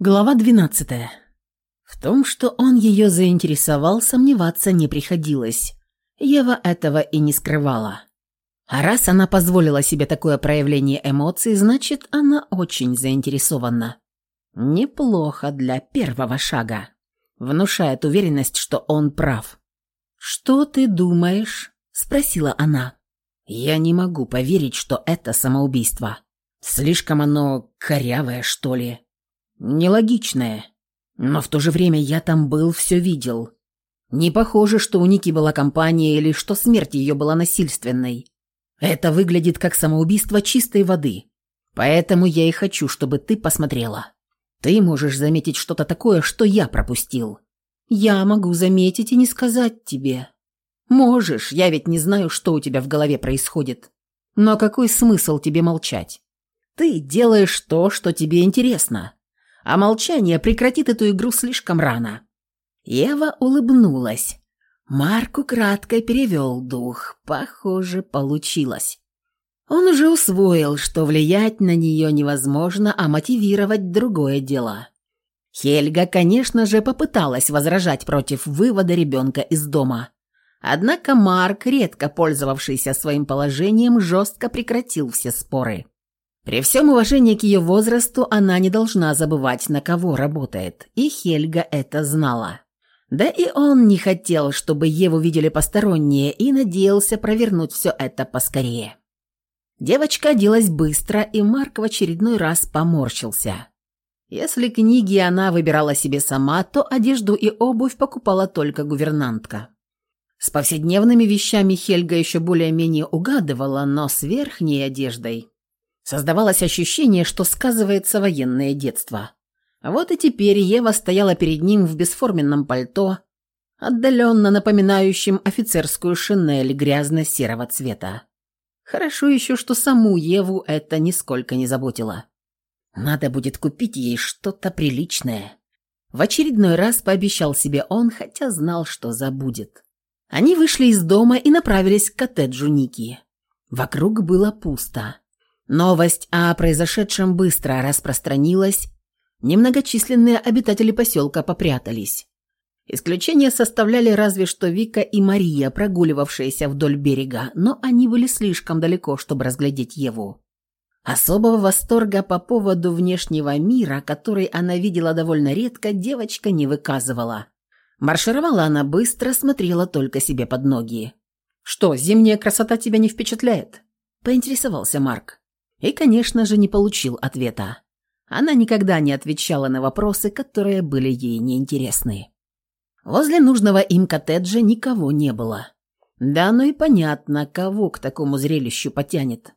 Глава 12. В том, что он ее заинтересовал, сомневаться не приходилось. Ева этого и не скрывала. А раз она позволила себе такое проявление эмоций, значит, она очень заинтересована. Неплохо для первого шага. Внушает уверенность, что он прав. «Что ты думаешь?» – спросила она. «Я не могу поверить, что это самоубийство. Слишком оно корявое, что ли?» Нелогичное. Но в то же время я там был, все видел. Не похоже, что у Ники была компания или что смерть ее была насильственной. Это выглядит как самоубийство чистой воды. Поэтому я и хочу, чтобы ты посмотрела. Ты можешь заметить что-то такое, что я пропустил. Я могу заметить и не сказать тебе. Можешь, я ведь не знаю, что у тебя в голове происходит. Но какой смысл тебе молчать? Ты делаешь то, что тебе интересно а молчание прекратит эту игру слишком рано. Ева улыбнулась. Марк украдкой перевел дух. Похоже, получилось. Он уже усвоил, что влиять на нее невозможно, а мотивировать другое дело. Хельга, конечно же, попыталась возражать против вывода ребенка из дома. Однако Марк, редко пользовавшийся своим положением, жестко прекратил все споры. При всем уважении к ее возрасту она не должна забывать, на кого работает, и Хельга это знала. Да и он не хотел, чтобы Еву видели посторонние, и надеялся провернуть все это поскорее. Девочка оделась быстро, и Марк в очередной раз поморщился. Если книги она выбирала себе сама, то одежду и обувь покупала только гувернантка. С повседневными вещами Хельга еще более-менее угадывала, но с верхней одеждой Создавалось ощущение, что сказывается военное детство. Вот и теперь Ева стояла перед ним в бесформенном пальто, отдаленно напоминающем офицерскую шинель грязно-серого цвета. Хорошо еще, что саму Еву это нисколько не заботило. Надо будет купить ей что-то приличное. В очередной раз пообещал себе он, хотя знал, что забудет. Они вышли из дома и направились к коттеджу Ники. Вокруг было пусто. Новость о произошедшем быстро распространилась, немногочисленные обитатели поселка попрятались. Исключение составляли разве что Вика и Мария, прогуливавшиеся вдоль берега, но они были слишком далеко, чтобы разглядеть Еву. Особого восторга по поводу внешнего мира, который она видела довольно редко, девочка не выказывала. Маршировала она быстро, смотрела только себе под ноги. «Что, зимняя красота тебя не впечатляет?» – поинтересовался Марк. И, конечно же, не получил ответа. Она никогда не отвечала на вопросы, которые были ей неинтересны. Возле нужного им коттеджа никого не было. Да, ну и понятно, кого к такому зрелищу потянет.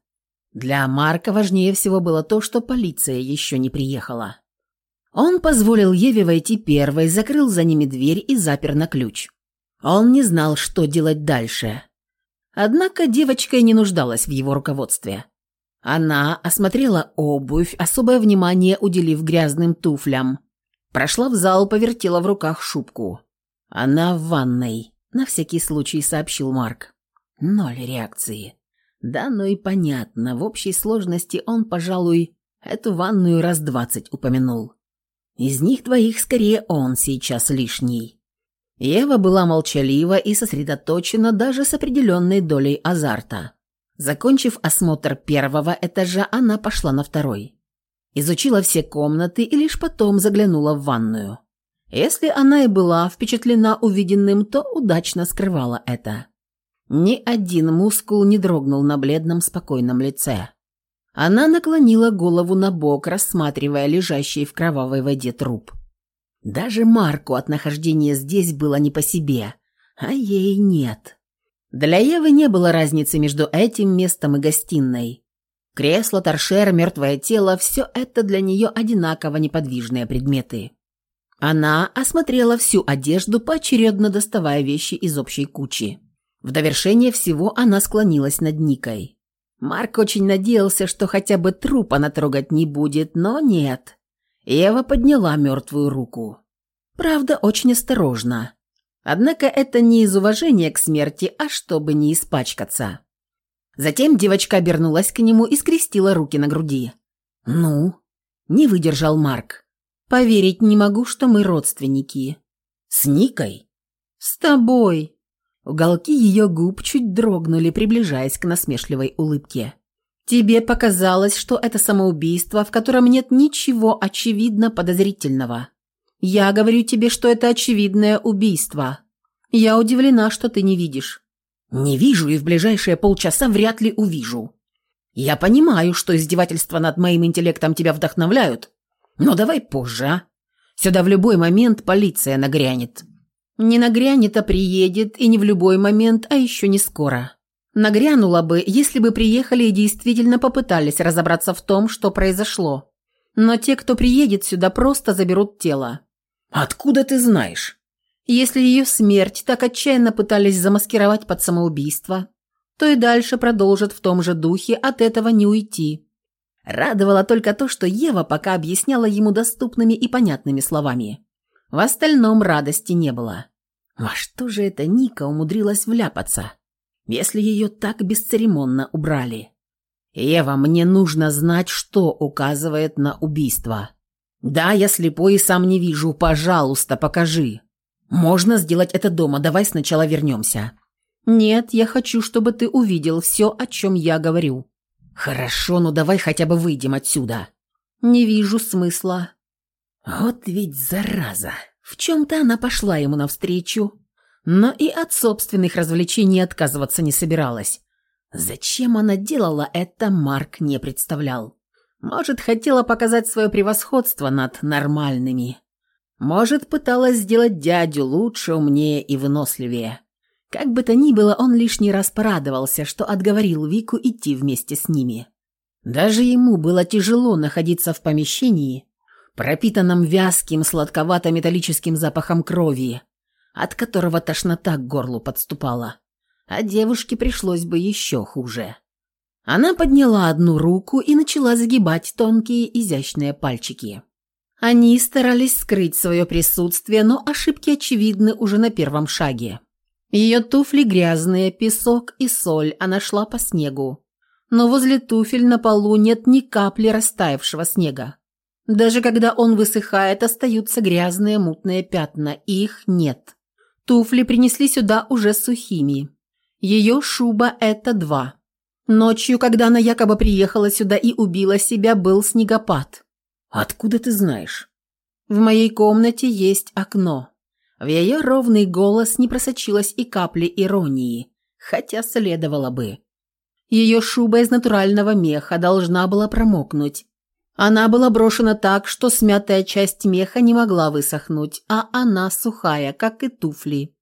Для Марка важнее всего было то, что полиция еще не приехала. Он позволил Еве войти первой, закрыл за ними дверь и запер на ключ. Он не знал, что делать дальше. Однако девочка и не нуждалась в его руководстве. Она осмотрела обувь, особое внимание уделив грязным туфлям. Прошла в зал, повертела в руках шубку. «Она в ванной», — на всякий случай сообщил Марк. Ноль реакции. Да, ну и понятно, в общей сложности он, пожалуй, эту ванную раз двадцать упомянул. Из них двоих скорее он сейчас лишний. Ева была молчалива и сосредоточена даже с определенной долей азарта. Закончив осмотр первого этажа, она пошла на второй. Изучила все комнаты и лишь потом заглянула в ванную. Если она и была впечатлена увиденным, то удачно скрывала это. Ни один мускул не дрогнул на бледном спокойном лице. Она наклонила голову на бок, рассматривая лежащий в кровавой воде труп. Даже Марку от нахождения здесь было не по себе, а ей нет. Для Евы не было разницы между этим местом и гостиной. Кресло, торшер, мертвое тело – все это для нее одинаково неподвижные предметы. Она осмотрела всю одежду, поочередно доставая вещи из общей кучи. В довершение всего она склонилась над Никой. Марк очень надеялся, что хотя бы труп она трогать не будет, но нет. Ева подняла мертвую руку. Правда, очень осторожно. Однако это не из уважения к смерти, а чтобы не испачкаться. Затем девочка обернулась к нему и скрестила руки на груди. «Ну?» – не выдержал Марк. Поверить не могу, что мы родственники. С Никой? С тобой. Уголки ее губ чуть дрогнули, приближаясь к насмешливой улыбке. Тебе показалось, что это самоубийство, в котором нет ничего очевидно подозрительного. Я говорю тебе, что это очевидное убийство. Я удивлена, что ты не видишь. Не вижу и в ближайшие полчаса вряд ли увижу. Я понимаю, что издевательства над моим интеллектом тебя вдохновляют, но давай позже, а? Сюда в любой момент полиция нагрянет». «Не нагрянет, а приедет, и не в любой момент, а еще не скоро. Нагрянула бы, если бы приехали и действительно попытались разобраться в том, что произошло. Но те, кто приедет сюда, просто заберут тело». «Откуда ты знаешь?» Если ее смерть так отчаянно пытались замаскировать под самоубийство, то и дальше продолжат в том же духе, от этого не уйти. Радовало только то, что Ева пока объясняла ему доступными и понятными словами. В остальном радости не было. Во что же это Ника умудрилась вляпаться, если ее так бесцеремонно убрали? «Ева, мне нужно знать, что указывает на убийство. Да, я слепой и сам не вижу. Пожалуйста, покажи. Можно сделать это дома. Давай сначала вернемся». «Нет, я хочу, чтобы ты увидел все, о чем я говорю». «Хорошо, но давай хотя бы выйдем отсюда». «Не вижу смысла». Вот ведь зараза. В чем-то она пошла ему навстречу, но и от собственных развлечений отказываться не собиралась. Зачем она делала это, Марк не представлял. Может, хотела показать свое превосходство над нормальными. Может, пыталась сделать дядю лучше, умнее и выносливее. Как бы то ни было, он лишний раз порадовался, что отговорил Вику идти вместе с ними. Даже ему было тяжело находиться в помещении, пропитанном вязким, сладковато-металлическим запахом крови, от которого тошнота к горлу подступала. А девушке пришлось бы еще хуже. Она подняла одну руку и начала загибать тонкие изящные пальчики. Они старались скрыть свое присутствие, но ошибки очевидны уже на первом шаге. Ее туфли грязные, песок и соль, она шла по снегу. Но возле туфель на полу нет ни капли растаявшего снега. Даже когда он высыхает, остаются грязные мутные пятна, их нет. Туфли принесли сюда уже сухими. Ее шуба – это два. Ночью, когда она якобы приехала сюда и убила себя, был снегопад. «Откуда ты знаешь?» «В моей комнате есть окно». В ее ровный голос не просочилось и капли иронии, хотя следовало бы. Ее шуба из натурального меха должна была промокнуть. Она была брошена так, что смятая часть меха не могла высохнуть, а она сухая, как и туфли.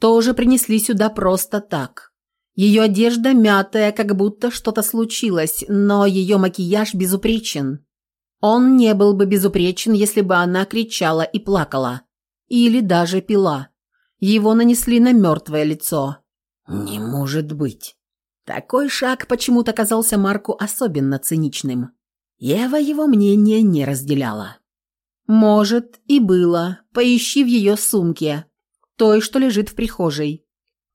Тоже принесли сюда просто так. Ее одежда мятая, как будто что-то случилось, но ее макияж безупречен. Он не был бы безупречен, если бы она кричала и плакала. Или даже пила. Его нанесли на мертвое лицо. «Не может быть!» Такой шаг почему-то казался Марку особенно циничным. Ева его мнение не разделяла. «Может, и было. Поищи в ее сумке. Той, что лежит в прихожей.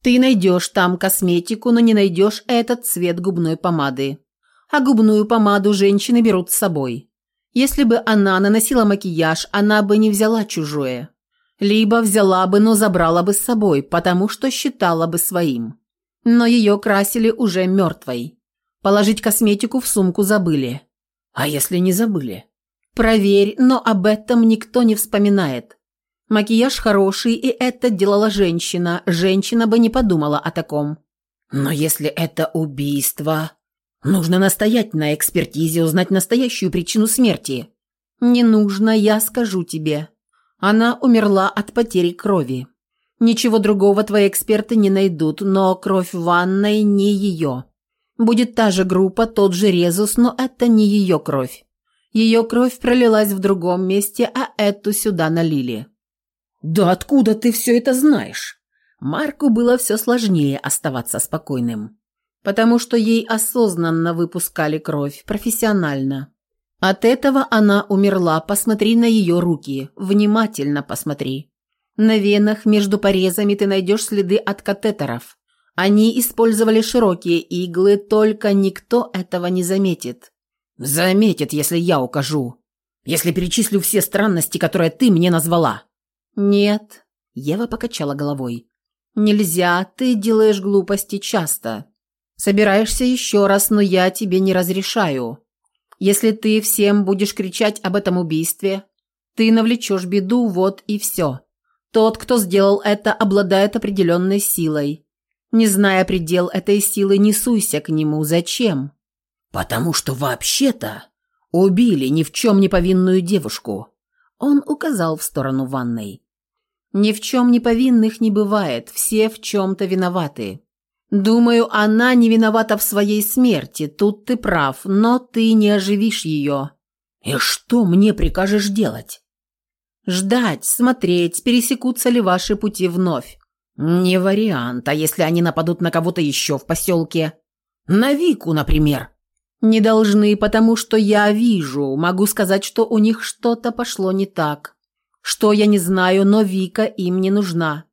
Ты найдешь там косметику, но не найдешь этот цвет губной помады. А губную помаду женщины берут с собой. Если бы она наносила макияж, она бы не взяла чужое. Либо взяла бы, но забрала бы с собой, потому что считала бы своим. Но ее красили уже мертвой. Положить косметику в сумку забыли. А если не забыли? Проверь, но об этом никто не вспоминает. Макияж хороший, и это делала женщина. Женщина бы не подумала о таком. Но если это убийство, нужно настоять на экспертизе, узнать настоящую причину смерти. Не нужно, я скажу тебе. Она умерла от потери крови. Ничего другого твои эксперты не найдут, но кровь в ванной не ее. Будет та же группа, тот же резус, но это не ее кровь. Ее кровь пролилась в другом месте, а эту сюда налили. «Да откуда ты все это знаешь?» Марку было все сложнее оставаться спокойным. Потому что ей осознанно выпускали кровь, профессионально. От этого она умерла. Посмотри на ее руки. Внимательно посмотри. На венах между порезами ты найдешь следы от катетеров. Они использовали широкие иглы, только никто этого не заметит. Заметит, если я укажу. если перечислю все странности, которые ты мне назвала?» «Нет», — Ева покачала головой. «Нельзя, ты делаешь глупости часто. Собираешься еще раз, но я тебе не разрешаю. Если ты всем будешь кричать об этом убийстве, ты навлечешь беду, вот и все. Тот, кто сделал это, обладает определенной силой. Не зная предел этой силы, не суйся к нему. Зачем? Потому что вообще-то убили ни в чем не повинную девушку. Он указал в сторону ванной. Ни в чем не повинных не бывает, все в чем-то виноваты. Думаю, она не виновата в своей смерти, тут ты прав, но ты не оживишь ее. И что мне прикажешь делать? Ждать, смотреть, пересекутся ли ваши пути вновь. Не вариант, а если они нападут на кого-то еще в поселке? На Вику, например. Не должны, потому что я вижу, могу сказать, что у них что-то пошло не так. Что я не знаю, но Вика им не нужна.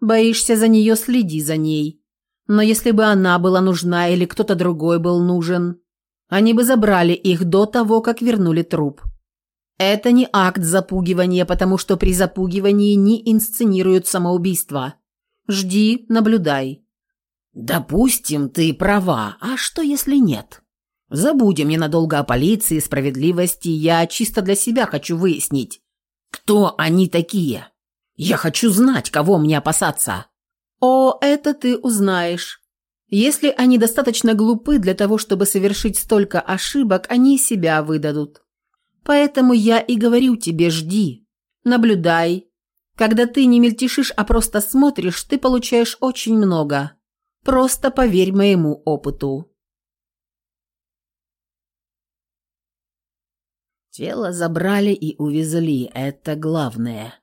Боишься за нее, следи за ней. Но если бы она была нужна или кто-то другой был нужен, они бы забрали их до того, как вернули труп. Это не акт запугивания, потому что при запугивании не инсценируют самоубийство. Жди, наблюдай. Допустим, ты права, а что если нет? Забудем ненадолго о полиции, справедливости, я чисто для себя хочу выяснить, кто они такие. Я хочу знать, кого мне опасаться. О, это ты узнаешь. Если они достаточно глупы для того, чтобы совершить столько ошибок, они себя выдадут. Поэтому я и говорю тебе, жди, наблюдай. Когда ты не мельтешишь, а просто смотришь, ты получаешь очень много. Просто поверь моему опыту. Тело забрали и увезли, это главное.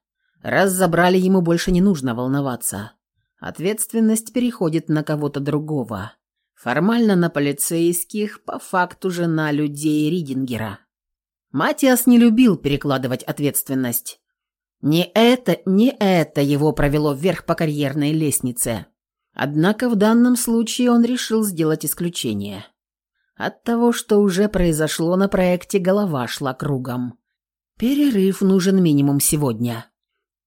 Раз забрали, ему больше не нужно волноваться. Ответственность переходит на кого-то другого. Формально на полицейских, по факту же на людей Ридингера. Матиас не любил перекладывать ответственность. Не это, не это его провело вверх по карьерной лестнице. Однако в данном случае он решил сделать исключение. От того, что уже произошло на проекте, голова шла кругом. Перерыв нужен минимум сегодня.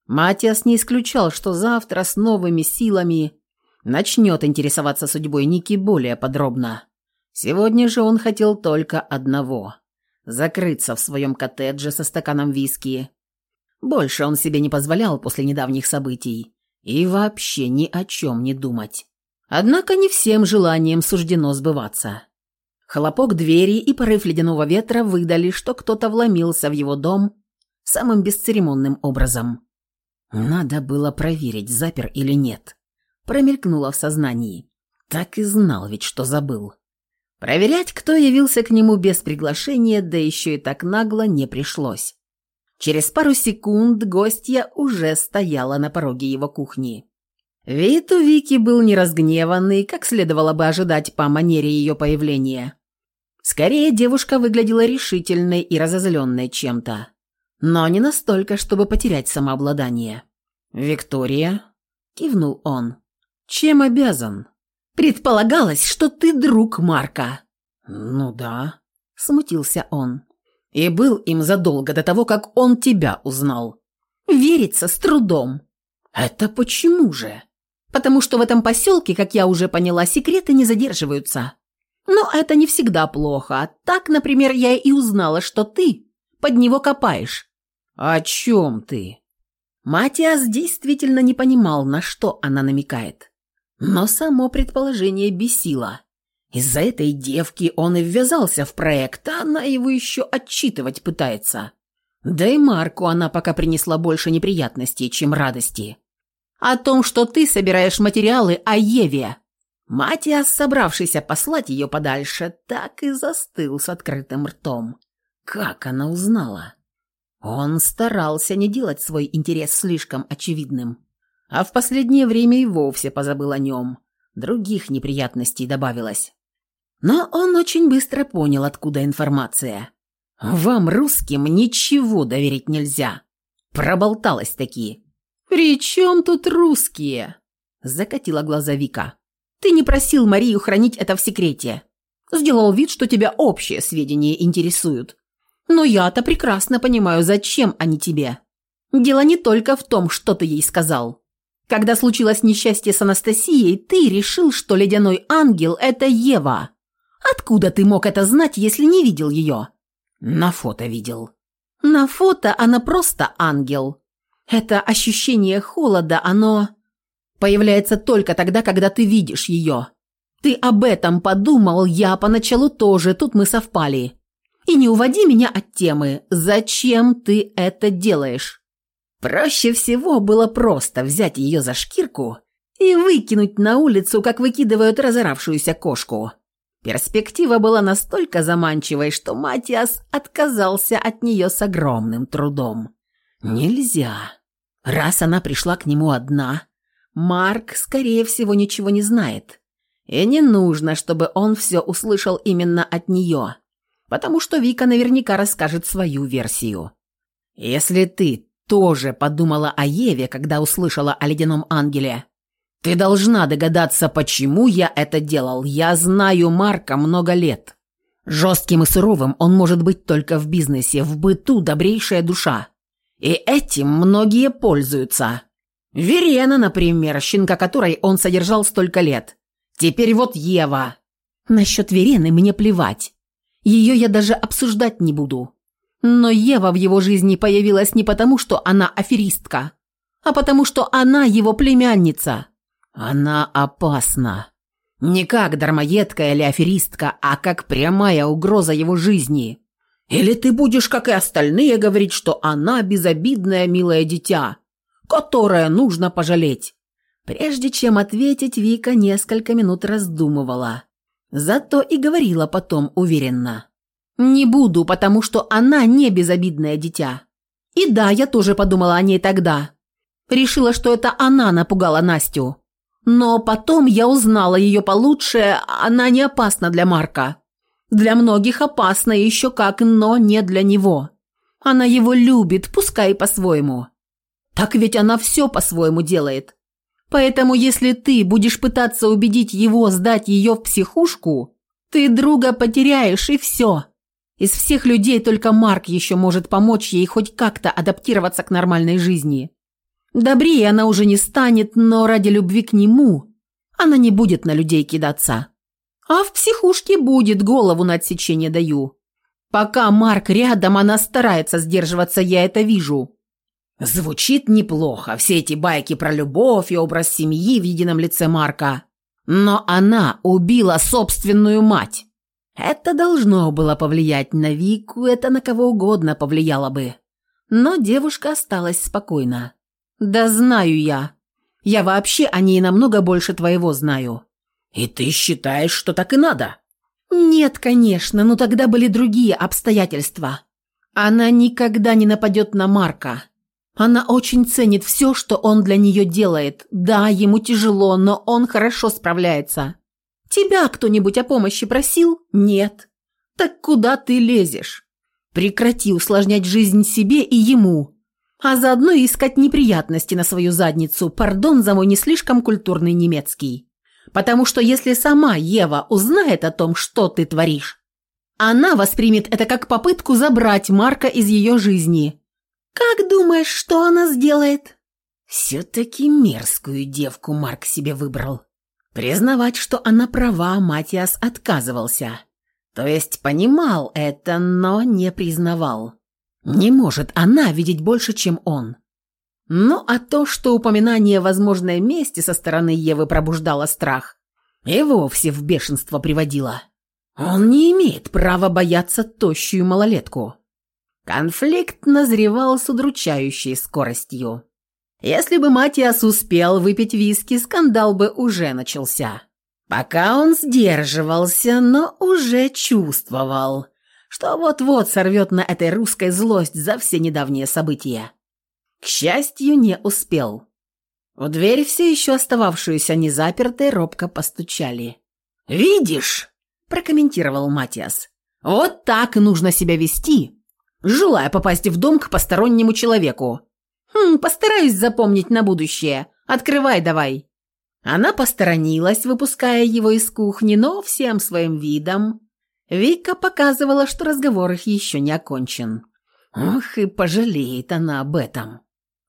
Матиас не исключал, что завтра с новыми силами начнет интересоваться судьбой Ники более подробно. Сегодня же он хотел только одного закрыться в своем коттедже со стаканом виски. Больше он себе не позволял после недавних событий и вообще ни о чем не думать. Однако не всем желаниям суждено сбываться. Хлопок двери и порыв ледяного ветра выдали, что кто-то вломился в его дом самым бесцеремонным образом. Надо было проверить, запер или нет. Промелькнуло в сознании. Так и знал ведь, что забыл. Проверять, кто явился к нему без приглашения, да еще и так нагло, не пришлось. Через пару секунд гостья уже стояла на пороге его кухни. Вид у Вики был неразгневанный, как следовало бы ожидать по манере ее появления. Скорее, девушка выглядела решительной и разозленной чем-то. Но не настолько, чтобы потерять самообладание. «Виктория?» – кивнул он. «Чем обязан?» Предполагалось, что ты друг Марка». «Ну да», — смутился он. «И был им задолго до того, как он тебя узнал». «Верится с трудом». «Это почему же?» «Потому что в этом поселке, как я уже поняла, секреты не задерживаются. Но это не всегда плохо. Так, например, я и узнала, что ты под него копаешь». «О чем ты?» Матиас действительно не понимал, на что она намекает. Но само предположение бесило. Из-за этой девки он и ввязался в проект, а она его еще отчитывать пытается. Да и Марку она пока принесла больше неприятностей, чем радости. О том, что ты собираешь материалы о Еве. Матиас, собравшийся послать ее подальше, так и застыл с открытым ртом. Как она узнала? Он старался не делать свой интерес слишком очевидным а в последнее время и вовсе позабыл о нем. Других неприятностей добавилось. Но он очень быстро понял, откуда информация. «Вам, русским, ничего доверить нельзя!» Проболталась такие. «При чем тут русские?» Закатила глаза Вика. «Ты не просил Марию хранить это в секрете. Сделал вид, что тебя общие сведения интересуют. Но я-то прекрасно понимаю, зачем они тебе. Дело не только в том, что ты ей сказал. Когда случилось несчастье с Анастасией, ты решил, что ледяной ангел – это Ева. Откуда ты мог это знать, если не видел ее? На фото видел. На фото она просто ангел. Это ощущение холода, оно появляется только тогда, когда ты видишь ее. Ты об этом подумал, я поначалу тоже, тут мы совпали. И не уводи меня от темы. Зачем ты это делаешь? Проще всего было просто взять ее за шкирку и выкинуть на улицу, как выкидывают разоравшуюся кошку. Перспектива была настолько заманчивой, что Матиас отказался от нее с огромным трудом. Нельзя. Раз она пришла к нему одна, Марк, скорее всего, ничего не знает. И не нужно, чтобы он все услышал именно от нее, потому что Вика наверняка расскажет свою версию. Если ты тоже подумала о Еве, когда услышала о ледяном ангеле. Ты должна догадаться, почему я это делал. Я знаю Марка много лет. Жестким и суровым он может быть только в бизнесе, в быту добрейшая душа. И этим многие пользуются. Верена, например, щенка которой он содержал столько лет. Теперь вот Ева. Насчет Верены мне плевать. Ее я даже обсуждать не буду. Но Ева в его жизни появилась не потому, что она аферистка, а потому, что она его племянница. Она опасна. Не как дармоедка или аферистка, а как прямая угроза его жизни. Или ты будешь, как и остальные, говорить, что она безобидное милое дитя, которое нужно пожалеть. Прежде чем ответить, Вика несколько минут раздумывала. Зато и говорила потом уверенно. «Не буду, потому что она не безобидное дитя. И да, я тоже подумала о ней тогда. Решила, что это она напугала Настю. Но потом я узнала ее получше, она не опасна для Марка. Для многих опасна еще как, но не для него. Она его любит, пускай по-своему. Так ведь она все по-своему делает. Поэтому если ты будешь пытаться убедить его сдать ее в психушку, ты друга потеряешь и все. Из всех людей только Марк еще может помочь ей хоть как-то адаптироваться к нормальной жизни. Добрее она уже не станет, но ради любви к нему она не будет на людей кидаться. А в психушке будет, голову на отсечение даю. Пока Марк рядом, она старается сдерживаться, я это вижу. Звучит неплохо, все эти байки про любовь и образ семьи в едином лице Марка. Но она убила собственную мать. Это должно было повлиять на Вику, это на кого угодно повлияло бы. Но девушка осталась спокойна. «Да знаю я. Я вообще о ней намного больше твоего знаю». «И ты считаешь, что так и надо?» «Нет, конечно, но тогда были другие обстоятельства. Она никогда не нападет на Марка. Она очень ценит все, что он для нее делает. Да, ему тяжело, но он хорошо справляется. Тебя кто-нибудь о помощи просил? Нет. Так куда ты лезешь? Прекрати усложнять жизнь себе и ему, а заодно искать неприятности на свою задницу. Пардон за мой не слишком культурный немецкий. Потому что если сама Ева узнает о том, что ты творишь, она воспримет это как попытку забрать Марка из ее жизни. Как думаешь, что она сделает? Все-таки мерзкую девку Марк себе выбрал. Признавать, что она права, Матиас отказывался. То есть понимал это, но не признавал. Не может она видеть больше, чем он. Ну а то, что упоминание возможной мести со стороны Евы пробуждало страх, и вовсе в бешенство приводило. Он не имеет права бояться тощую малолетку. Конфликт назревал с удручающей скоростью. Если бы Матиас успел выпить виски, скандал бы уже начался. Пока он сдерживался, но уже чувствовал, что вот-вот сорвет на этой русской злость за все недавние события. К счастью, не успел. В дверь, все еще остававшуюся незапертой, робко постучали. «Видишь?» – прокомментировал Матиас. «Вот так нужно себя вести, желая попасть в дом к постороннему человеку. «Хм, постараюсь запомнить на будущее. Открывай давай». Она посторонилась, выпуская его из кухни, но всем своим видом Вика показывала, что разговор их еще не окончен. Ох, и пожалеет она об этом.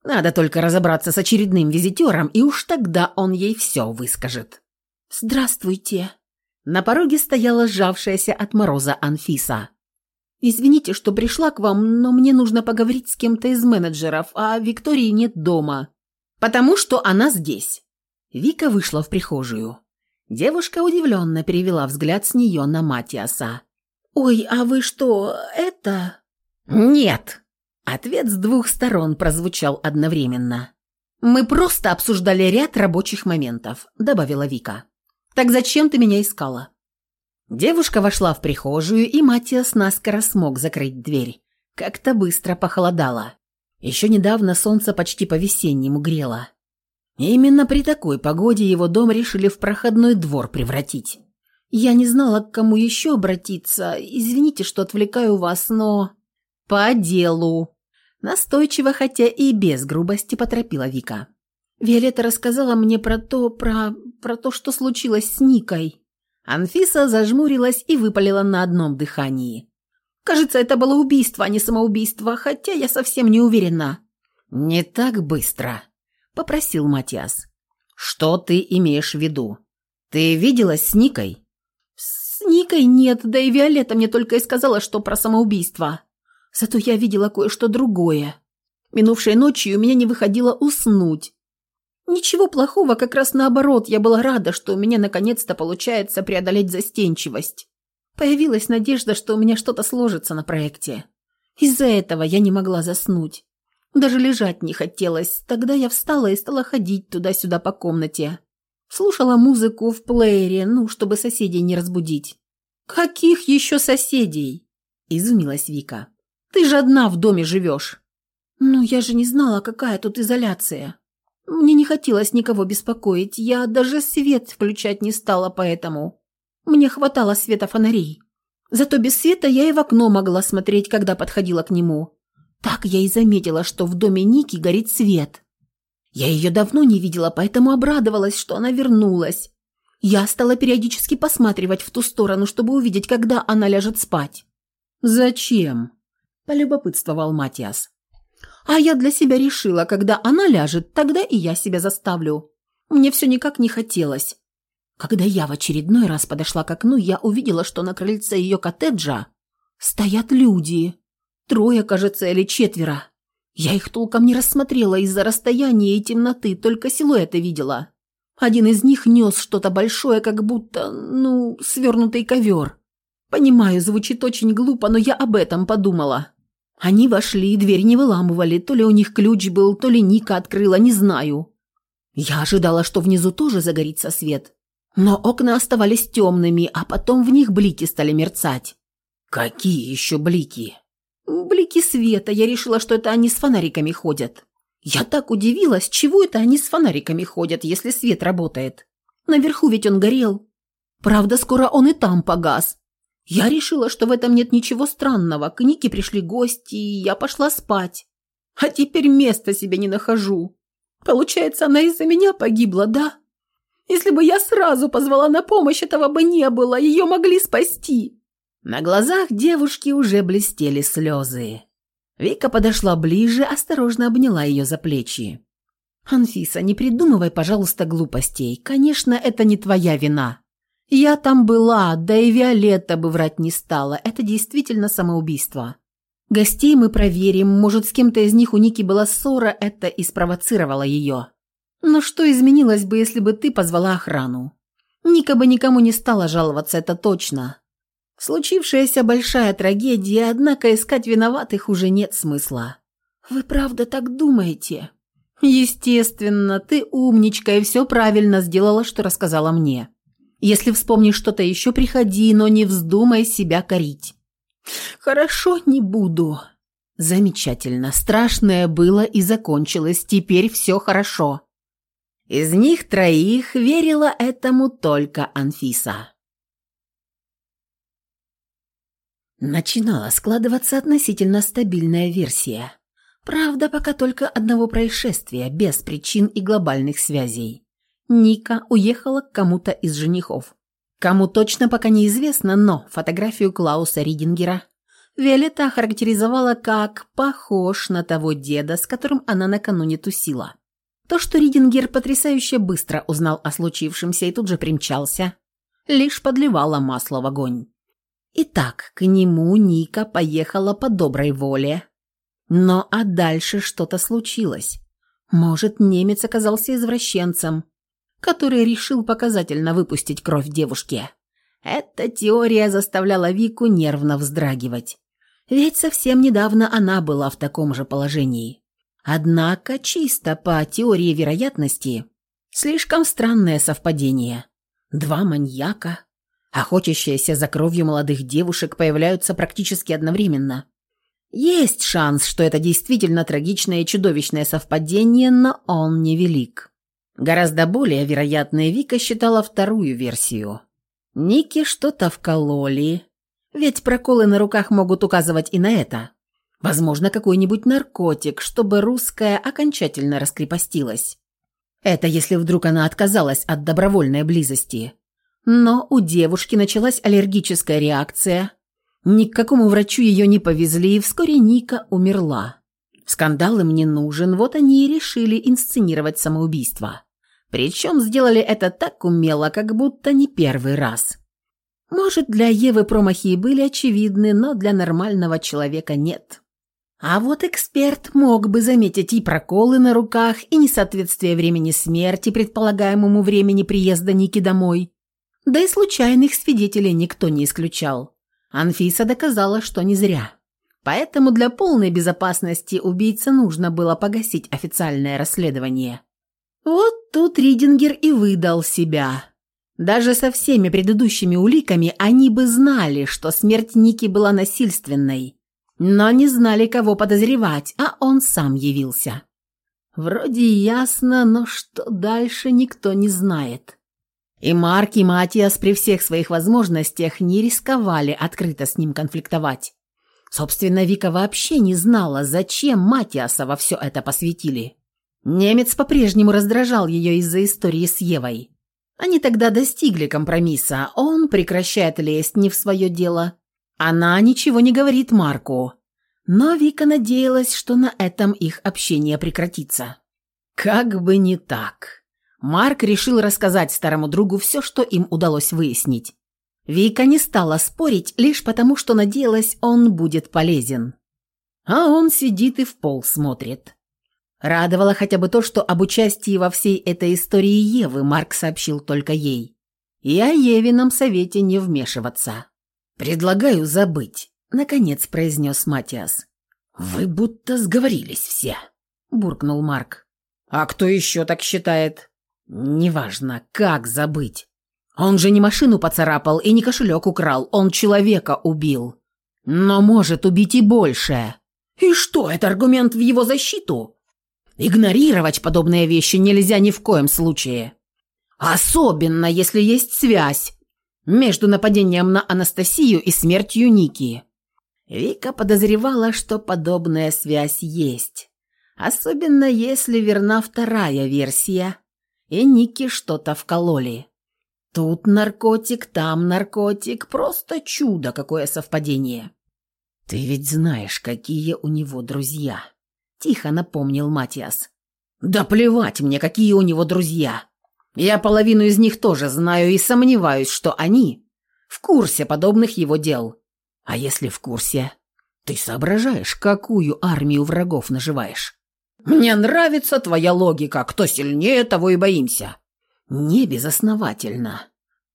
Надо только разобраться с очередным визитером, и уж тогда он ей все выскажет. «Здравствуйте!» На пороге стояла сжавшаяся от мороза Анфиса. «Извините, что пришла к вам, но мне нужно поговорить с кем-то из менеджеров, а Виктории нет дома». «Потому что она здесь». Вика вышла в прихожую. Девушка удивленно перевела взгляд с нее на Матиаса. «Ой, а вы что, это...» «Нет!» Ответ с двух сторон прозвучал одновременно. «Мы просто обсуждали ряд рабочих моментов», — добавила Вика. «Так зачем ты меня искала?» Девушка вошла в прихожую, и Матиас наскоро смог закрыть дверь. Как-то быстро похолодало. Еще недавно солнце почти по-весеннему грело. И именно при такой погоде его дом решили в проходной двор превратить. «Я не знала, к кому еще обратиться. Извините, что отвлекаю вас, но...» «По делу!» Настойчиво, хотя и без грубости, поторопила Вика. «Виолетта рассказала мне про то, про... про то, что случилось с Никой». Анфиса зажмурилась и выпалила на одном дыхании. «Кажется, это было убийство, а не самоубийство, хотя я совсем не уверена». «Не так быстро», — попросил Матиас. «Что ты имеешь в виду? Ты виделась с Никой?» «С Никой нет, да и Виолетта мне только и сказала, что про самоубийство». Зато я видела кое-что другое. Минувшей ночью у меня не выходило уснуть. Ничего плохого, как раз наоборот, я была рада, что у меня наконец-то получается преодолеть застенчивость. Появилась надежда, что у меня что-то сложится на проекте. Из-за этого я не могла заснуть. Даже лежать не хотелось. Тогда я встала и стала ходить туда-сюда по комнате. Слушала музыку в плеере, ну, чтобы соседей не разбудить. «Каких еще соседей?» – изумилась Вика. Ты же одна в доме живешь». «Ну, я же не знала, какая тут изоляция. Мне не хотелось никого беспокоить, я даже свет включать не стала поэтому. Мне хватало света фонарей. Зато без света я и в окно могла смотреть, когда подходила к нему. Так я и заметила, что в доме Ники горит свет. Я ее давно не видела, поэтому обрадовалась, что она вернулась. Я стала периодически посматривать в ту сторону, чтобы увидеть, когда она ляжет спать. «Зачем?» полюбопытствовал Матиас. А я для себя решила, когда она ляжет, тогда и я себя заставлю. Мне все никак не хотелось. Когда я в очередной раз подошла к окну, я увидела, что на крыльце ее коттеджа стоят люди. Трое, кажется, или четверо. Я их толком не рассмотрела из-за расстояния и темноты, только силуэты видела. Один из них нес что-то большое, как будто, ну, свернутый ковер. Понимаю, звучит очень глупо, но я об этом подумала. Они вошли, и дверь не выламывали, то ли у них ключ был, то ли Ника открыла, не знаю. Я ожидала, что внизу тоже загорится свет. Но окна оставались темными, а потом в них блики стали мерцать. «Какие еще блики?» «Блики света. Я решила, что это они с фонариками ходят. Я так удивилась, чего это они с фонариками ходят, если свет работает. Наверху ведь он горел. Правда, скоро он и там погас. Я решила, что в этом нет ничего странного. К Нике пришли гости, и я пошла спать. А теперь места себе не нахожу. Получается, она из-за меня погибла, да? Если бы я сразу позвала на помощь, этого бы не было, ее могли спасти. На глазах девушки уже блестели слезы. Вика подошла ближе, осторожно обняла ее за плечи. «Анфиса, не придумывай, пожалуйста, глупостей. Конечно, это не твоя вина. Я там была, да и Виолетта бы врать не стала. Это действительно самоубийство. Гостей мы проверим, может, с кем-то из них у Ники была ссора, это и спровоцировало ее. Но что изменилось бы, если бы ты позвала охрану? Ника бы никому не стала жаловаться, это точно. Случившаяся большая трагедия, однако искать виноватых уже нет смысла. Вы правда так думаете? Естественно, ты умничка и все правильно сделала, что рассказала мне. Если вспомнишь что-то еще, приходи, но не вздумай себя корить». «Хорошо, не буду». Замечательно. Страшное было и закончилось. Теперь все хорошо. Из них троих верила этому только Анфиса. Начинала складываться относительно стабильная версия. Правда, пока только одного происшествия, без причин и глобальных связей. Ника уехала к кому-то из женихов. Кому точно пока неизвестно, но фотографию Клауса Ридингера Виолетта охарактеризовала как «похож на того деда, с которым она накануне тусила». То, что Ридингер потрясающе быстро узнал о случившемся и тут же примчался, лишь подливало масло в огонь. Итак, к нему Ника поехала по доброй воле. Но а дальше что-то случилось. Может, немец оказался извращенцем, который решил показательно выпустить кровь девушке. Эта теория заставляла Вику нервно вздрагивать. Ведь совсем недавно она была в таком же положении. Однако, чисто по теории вероятности, слишком странное совпадение. Два маньяка, охотящиеся за кровью молодых девушек, появляются практически одновременно. Есть шанс, что это действительно трагичное и чудовищное совпадение, но он невелик. Гораздо более вероятной Вика считала вторую версию. Ники что-то вкололи, ведь проколы на руках могут указывать и на это. Возможно, какой-нибудь наркотик, чтобы русская окончательно раскрепостилась. Это если вдруг она отказалась от добровольной близости. Но у девушки началась аллергическая реакция. Ни к какому врачу ее не повезли, и вскоре Ника умерла. Скандал им не нужен, вот они и решили инсценировать самоубийство. Причем сделали это так умело, как будто не первый раз. Может, для Евы промахи и были очевидны, но для нормального человека нет. А вот эксперт мог бы заметить и проколы на руках, и несоответствие времени смерти предполагаемому времени приезда Ники домой. Да и случайных свидетелей никто не исключал. Анфиса доказала, что не зря. Поэтому для полной безопасности убийце нужно было погасить официальное расследование. Вот тут Ридингер и выдал себя. Даже со всеми предыдущими уликами они бы знали, что смерть Ники была насильственной, но не знали, кого подозревать, а он сам явился. Вроде ясно, но что дальше никто не знает. И Марк, и Матиас при всех своих возможностях не рисковали открыто с ним конфликтовать. Собственно, Вика вообще не знала, зачем Матиаса во все это посвятили. Немец по-прежнему раздражал ее из-за истории с Евой. Они тогда достигли компромисса. Он прекращает лезть не в свое дело, она ничего не говорит Марку, но Вика надеялась, что на этом их общение прекратится. Как бы не так. Марк решил рассказать старому другу все, что им удалось выяснить. Вика не стала спорить, лишь потому, что надеялась, он будет полезен. А он сидит и в пол смотрит. Радовало хотя бы то, что об участии во всей этой истории Евы Марк сообщил только ей. И о Евином совете не вмешиваться. «Предлагаю забыть», — наконец произнес Матиас. «Вы будто сговорились все», — буркнул Марк. «А кто еще так считает?» «Неважно, как забыть. Он же не машину поцарапал и не кошелек украл, он человека убил. Но может убить и больше. И что, это аргумент в его защиту? Игнорировать подобные вещи нельзя ни в коем случае. Особенно, если есть связь между нападением на Анастасию и смертью Ники. Вика подозревала, что подобная связь есть. Особенно если верна вторая версия, и Ники что-то вкололи. Тут наркотик, там наркотик, просто чудо, какое совпадение. «Ты ведь знаешь, какие у него друзья», — тихо напомнил Матиас. «Да плевать мне, какие у него друзья. Я половину из них тоже знаю и сомневаюсь, что они в курсе подобных его дел. А если в курсе, ты соображаешь, какую армию врагов наживаешь? Мне нравится твоя логика, кто сильнее, того и боимся. Не безосновательно.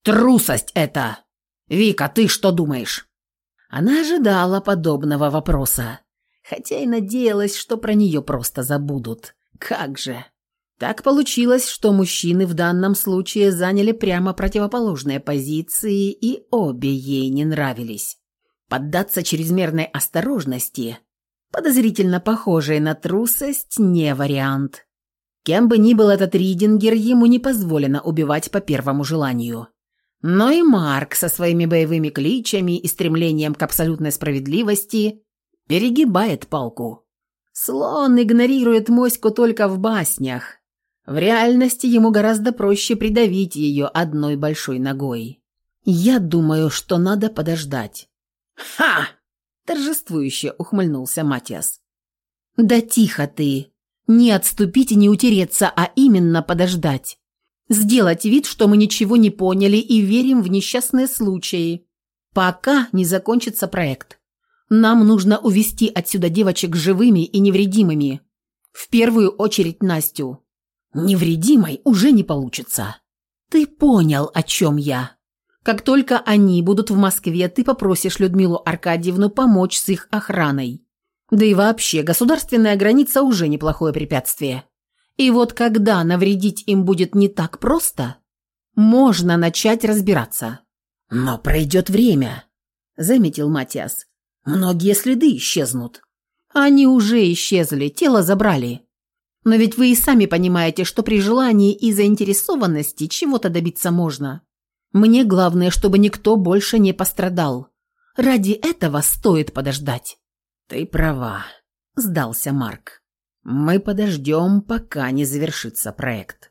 Трусость это. Вика, ты что думаешь? Она ожидала подобного вопроса, хотя и надеялась, что про нее просто забудут. Как же? Так получилось, что мужчины в данном случае заняли прямо противоположные позиции, и обе ей не нравились. Поддаться чрезмерной осторожности, подозрительно похожей на трусость, не вариант. Кем бы ни был этот Ридингер, ему не позволено убивать по первому желанию. Но и Марк со своими боевыми кличами и стремлением к абсолютной справедливости перегибает палку. Слон игнорирует моську только в баснях, в реальности ему гораздо проще придавить ее одной большой ногой. Я думаю, что надо подождать. Ха! торжествующе ухмыльнулся Матиас. Да тихо ты. Не отступить и не утереться, а именно подождать. Сделать вид, что мы ничего не поняли и верим в несчастные случаи, пока не закончится проект. Нам нужно увести отсюда девочек живыми и невредимыми. В первую очередь Настю. Невредимой уже не получится. Ты понял, о чем я. Как только они будут в Москве, ты попросишь Людмилу Аркадьевну помочь с их охраной. Да и вообще, государственная граница уже неплохое препятствие. И вот когда навредить им будет не так просто, можно начать разбираться. Но пройдет время, заметил Матиас. Многие следы исчезнут. Они уже исчезли, тело забрали. Но ведь вы и сами понимаете, что при желании и заинтересованности чего-то добиться можно. Мне главное, чтобы никто больше не пострадал. Ради этого стоит подождать. Ты права, сдался Марк. Мы подождем, пока не завершится проект.